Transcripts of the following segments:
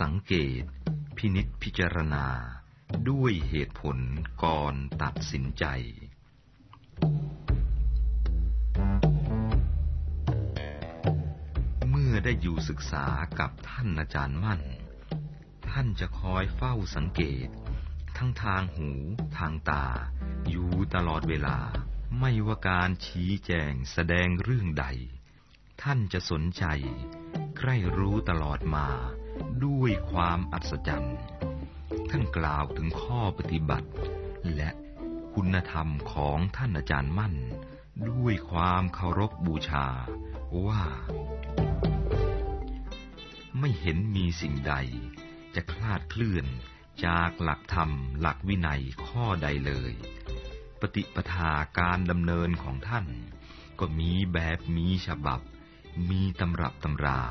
สังเกต พินิษพิจารณา ด้วยเหตุผลก่อนตัดสินใจ เมื่อได้อยู่ศึกษากับท่านอาจารย์มั่น ท่านจะคอยเฝ้าสังเกต ทั้งทางหูทางตา อยู่ตลอดเวลา ไม่ว่าการชี้แจงแสดงเรื่องใด ท่านจะสนใจ ใคร่รู้ตลอดมา ด้วยความอัศจรรย์ ท่านกล่าวถึงข้อปฏิบัติ และคุณธรรมของท่านอาจารย์มั่น ด้วยความเคารพบูชาว่า ไม่เห็นมีสิ่งใด จะคลาดเคลื่อนจากหลักธรรมหลักวินัยข้อใดเลย ปฏิปทาการดำเนินของท่าน ก็มีแบบมีฉบับ มีตำรับตำรา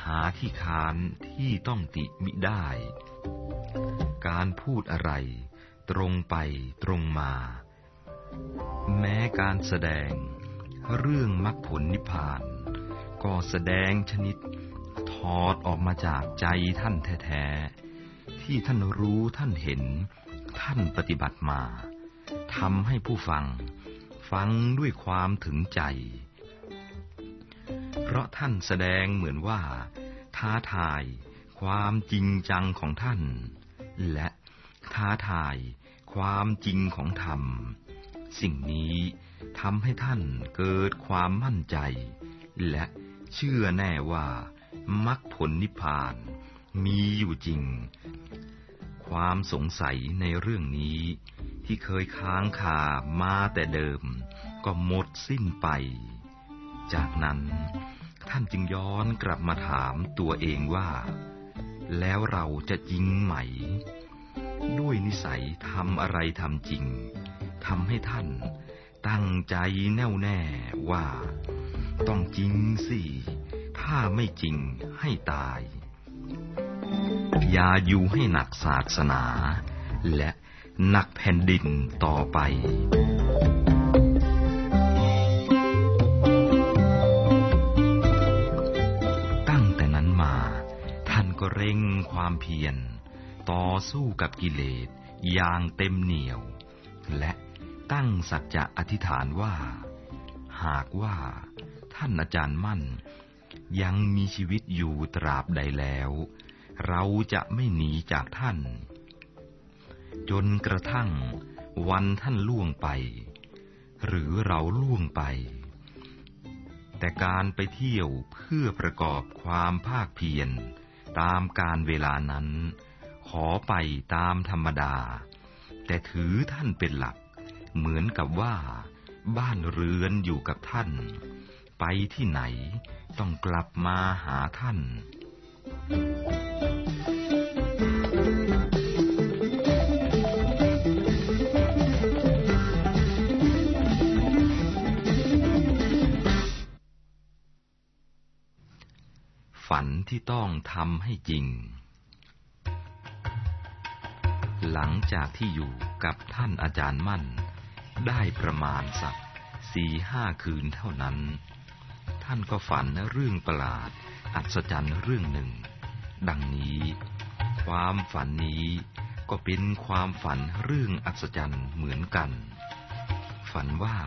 หาที่ค้านที่ต้องติมิได้ การพูดอะไร ตรงไปตรงมา แม้การแสดง เรื่องมรรคผลนิพพาน ก็แสดงชนิด ถอดออกมาจากใจท่านแท้ๆ ที่ท่านรู้ท่านเห็น ท่านปฏิบัติมาทำให้ผู้ฟัง ฟังด้วยความถึงใจ ราะท่านแสดงเหมือนว่า ท้าทาย ความจริงจังของท่าน และท้าทาย ความจริงของธรรม สิ่งนี้ทำให้ท่านเกิดความมั่นใจ และเชื่อแน่ว่ามรรคผลนิพพานมีอยู่จริง ความสงสัยในเรื่องนี้ ที่เคยค้างคามาแต่เดิม ก็หมดสิ้นไป จากนั้น ท่านจึงย้อนกลับมาถามตัวเองว่า แล้วเราจะจริงไหม ด้วยนิสัยทำอะไรทำจริงทำให้ท่าน ตั้งใจแน่วแน่ว่า ต้องจริงสิ ถ้าไม่จริงให้ตาย อย่าอยู่ให้หนักศาสนา และหนักแผ่นดินต่อไป ร่งความเพียร ต่อสู้กับกิเลสอย่างเต็มเหนียว และตั้งสัจจะอธิษฐานว่า หากว่าท่านอาจารย์มั่น ยังมีชีวิตอยู่ตราบใดแล้ว เราจะไม่หนีจากท่าน จนกระทั่งวันท่านล่วงไป หรือเราล่วงไป แต่การไปเที่ยวเพื่อประกอบความภาคเพียร ตามการเวลานั้น ขอไปตามธรรมดา แต่ถือท่านเป็นหลัก เหมือนกับว่าบ้านเรือนอยู่กับท่าน ไปที่ไหนต้องกลับมาหาท่าน ฝันที่ต้องทำให้จริง หลังจากที่อยู่กับท่านอาจารย์มั่น ได้ประมาณสักสี่ห้าคืนเท่านั้น ท่านก็ฝันเรื่องประหลาด อัศจรรย์เรื่องหนึ่ง ดังนี้ ความฝันนี้ก็เป็นความฝันเรื่องอัศจรรย์เหมือนกัน ฝันว่า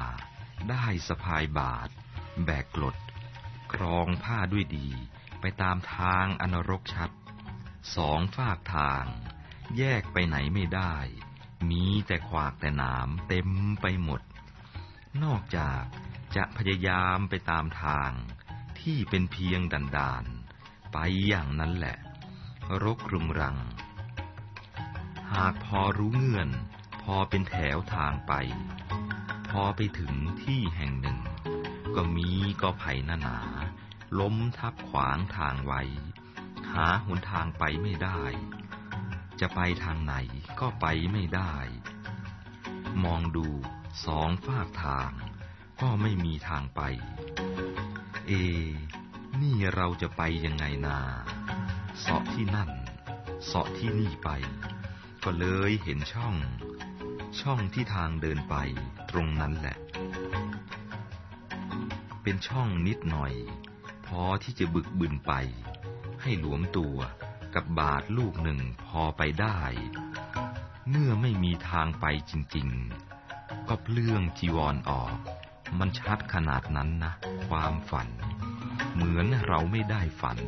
ได้สะพายบาท แบกกลดกรองผ้าด้วยดี ไปตามทางอนรกชัด สองฝากทาง แยกไปไหนไม่ได้ มีแต่ขวากแต่หนามเต็มไปหมด นอกจากจะพยายามไปตามทางที่เป็นเพียงดันดาน ไปอย่างนั้นแหละ รกรุงรัง หากพอรู้เงื่อน พอเป็นแถวทางไป พอไปถึงที่แห่งหนึ่ง ก็มีก็ไผ่หนาหนา ล้มทับขวางทางไว้ หาหนทางไปไม่ได้ จะไปทางไหนก็ไปไม่ได้ มองดูสองฝากทาง ก็ไม่มีทางไป เอ นี่เราจะไปยังไงนาเสาะที่นั่นเสาะที่นี่ไป ก็เลยเห็นช่อง ช่องที่ทางเดินไปตรงนั้นแหละ เป็นช่องนิดหน่อย พอที่จะบึกบึนไป ให้หลวมตัวกับบาทลูกหนึ่งพอไปได้ เมื่อไม่มีทางไปจริงๆ ก็เปลื้องจีวรออกมันชัดขนาดนั้นนะ ความฝัน เหมือนเราไม่ได้ฝัน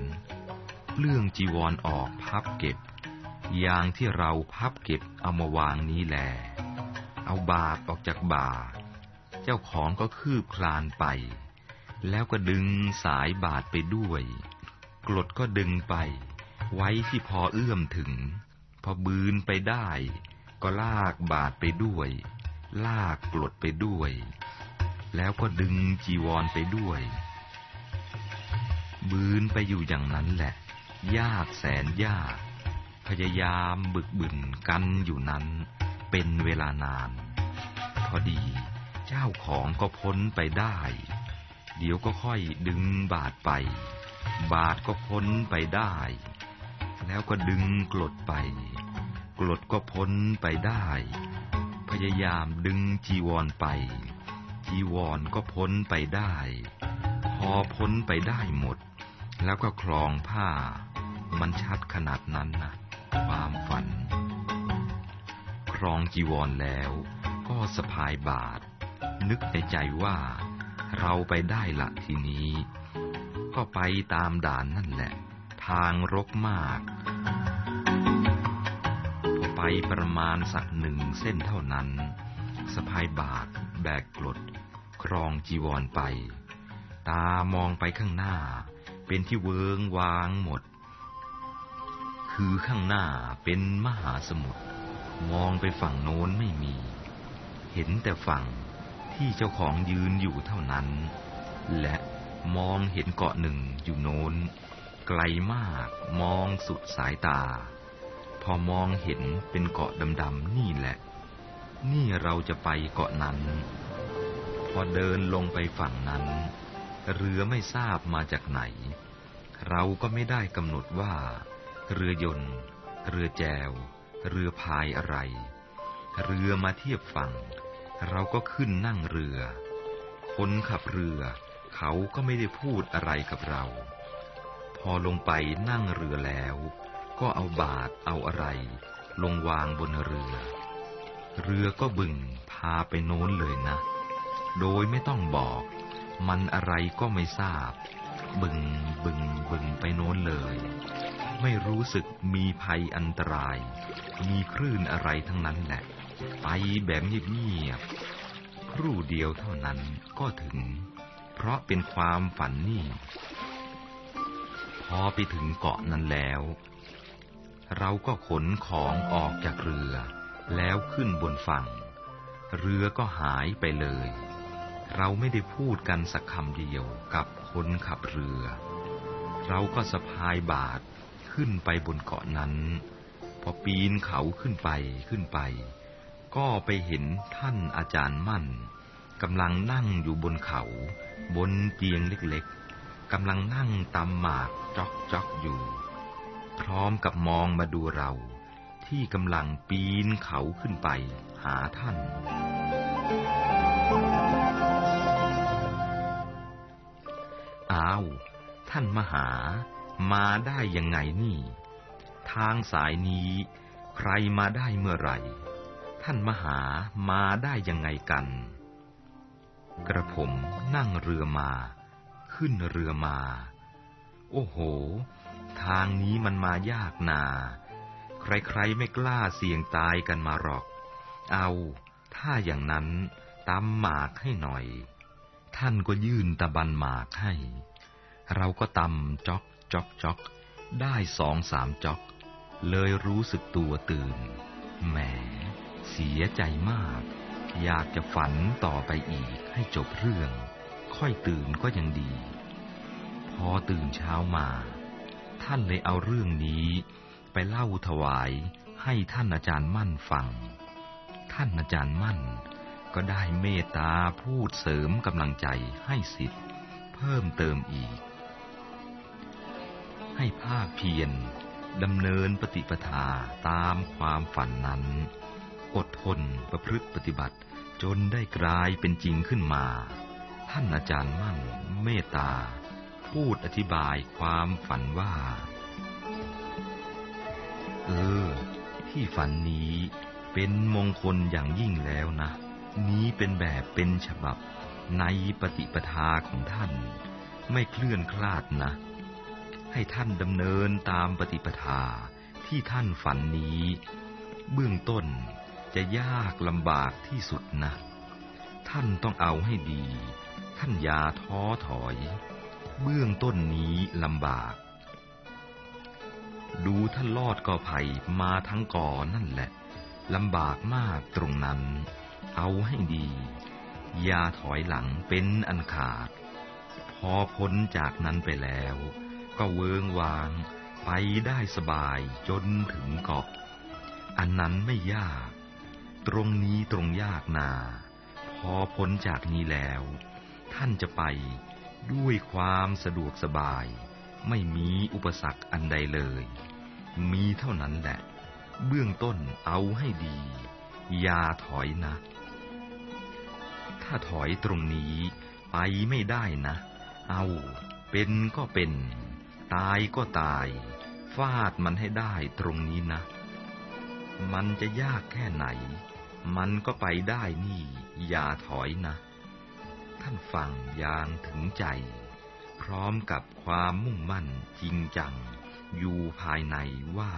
เปลื้องจีวรออกพับเก็บ อย่างที่เราพับเก็บเอามาวางนี้แหลเอาบาทออกจากบ่า เจ้าของก็คืบคลานไป แล้วก็ดึงสายบาทไปด้วย กรดก็ดึงไป ไว้ที่พอเอื้อมถึง พอบืนไปได้ ก็ลากบาทไปด้วย ลากกรดไปด้วย แล้วก็ดึงจีวรไปด้วย บืนไปอยู่อย่างนั้นแหละ ยากแสนยาก พยายามบึกบึนกันอยู่นั้น เป็นเวลานาน พอดี เจ้าของก็พ้นไปได้ เดี๋ยวก็ค่อยดึงบาทไป บาทก็พ้นไปได้ แล้วก็ดึงกรดไปกรดก็พ้นไปได้ พยายามดึงจีวรไป จีวรก็พ้นไปได้ พอพ้นไปได้หมด แล้วก็คลองผ้า มันชัดขนาดนั้นนะความฝัน ครองจีวรแล้วก็สะพายบาท นึกในใจว่า เราไปได้ละทีนี้ ก็ไปตามด่านนั่นแหละ ทางรกมากพอไปประมาณสักหนึ่งเส้นเท่านั้นสะพายบาทแบกกรดครองจีวรไป ตามองไปข้างหน้า เป็นที่เวิงวางหมด คือข้างหน้าเป็นมหาสมุทรมองไปฝั่งโน้นไม่มี เห็นแต่ฝั่ง ที่เจ้าของยืนอยู่เท่านั้น และมองเห็นเกาะหนึ่งอยู่โน้น ไกลมากมองสุดสายตา พอมองเห็นเป็นเกาะดำๆนี่แหละ นี่เราจะไปเกาะนั้น พอเดินลงไปฝั่งนั้น เรือไม่ทราบมาจากไหน เราก็ไม่ได้กำหนดว่า เรือยนต์ เรือแจว เรือพายอะไร เรือมาเทียบฝั่ง เราก็ขึ้นนั่งเรือ คนขับเรือ เขาก็ไม่ได้พูดอะไรกับเรา พอลงไปนั่งเรือแล้ว ก็เอาบาทเอาอะไร ลงวางบนเรือ เรือก็บึงพาไปโน้นเลยนะ โดยไม่ต้องบอก มันอะไรก็ไม่ทราบ บึงบึงบึงไปโน้นเลย ไม่รู้สึกมีภัยอันตราย มีคลื่นอะไรทั้งนั้นแหละ ไปแบบเงียบๆครู่เดียวเท่านั้นก็ถึง เพราะเป็นความฝันนี่ พอไปถึงเกาะนั้นแล้ว เราก็ขนของออกจากเรือ แล้วขึ้นบนฝั่ง เรือก็หายไปเลย เราไม่ได้พูดกันสักคำเดียวกับคนขับเรือ เราก็สะพายบาทขึ้นไปบนเกาะนั้น พอปีนเขาขึ้นไปขึ้นไป ก็ไปเห็นท่านอาจารย์มั่นกำลังนั่งอยู่บนเขา บนเตียงเล็กๆกำลังนั่งตำหมากจอกจอกอยู่ พร้อมกับมองมาดูเรา ที่กำลังปีนเขาขึ้นไปหาท่าน อ้าว ท่านมหา มาได้ยังไงนี่ ทางสายนี้ ใครมาได้เมื่อไหร่ ท่านมหามาได้ยังไงกัน กระผมนั่งเรือมา ขึ้นเรือมา โอ้โห ทางนี้มันมายากนา ใครๆไม่กล้าเสี่ยงตายกันมาหรอก เอาถ้าอย่างนั้นตำหมากให้หน่อย ท่านก็ยื่นตะบันหมากให้ เราก็ตำจอกจอกจอกได้สองสามจอก เลยรู้สึกตัวตื่นแหม เสียใจมาก อยากจะฝันต่อไปอีกให้จบเรื่อง ค่อยตื่นก็ยังดี พอตื่นเช้ามา ท่านเลยเอาเรื่องนี้ ไปเล่าถวายให้ท่านอาจารย์มั่นฟัง ท่านอาจารย์มั่น ก็ได้เมตตาพูดเสริมกำลังใจให้สิทธิ์ เพิ่มเติมอีก ให้ภาคเพียรดำเนินปฏิปทาตามความฝันนั้น อดทนประพฤติปฏิบัติ จนได้กลายเป็นจริงขึ้นมา ท่านอาจารย์มั่นเมตตา พูดอธิบายความฝันว่า เออ ที่ฝันนี้เป็นมงคลอย่างยิ่งแล้วนะ นี้เป็นแบบเป็นฉบับในปฏิปทาของท่าน ไม่เคลื่อนคลาดนะ ให้ท่านดำเนินตามปฏิปทาที่ท่านฝันนี้ เบื้องต้น จะยากลำบากที่สุดนะท่านต้องเอาให้ดี ท่านอย่าท้อถอย เบื้องต้นนี้ลำบาก ดูท่านลอดกอไผ่มาทั้งกอนั่นแหละลำบากมากตรงนั้น เอาให้ดี อย่าถอยหลังเป็นอันขาด พอพ้นจากนั้นไปแล้ว ก็เวิงวาง ไปได้สบายจนถึงเกาะ อันนั้นไม่ยาก ตรงนี้ตรงยากนา พอพ้นจากนี้แล้ว ท่านจะไปด้วยความสะดวกสบาย ไม่มีอุปสรรคอันใดเลย มีเท่านั้นแหละ เบื้องต้นเอาให้ดี อย่าถอยนะ ถ้าถอยตรงนี้ไปไม่ได้นะ เอาเป็นก็เป็น ตายก็ตายฟาดมันให้ได้ตรงนี้นะ มันจะยากแค่ไหน มันก็ไปได้นี่ อย่าถอยนะ ท่านฟังอย่างถึงใจ พร้อมกับความมุ่งมั่นจริงจัง อยู่ภายในว่า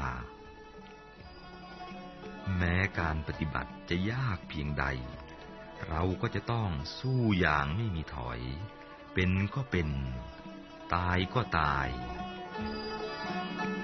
แม้การปฏิบัติจะยากเพียงใด เราก็จะต้องสู้อย่างไม่มีถอย เป็นก็เป็น ตายก็ตาย「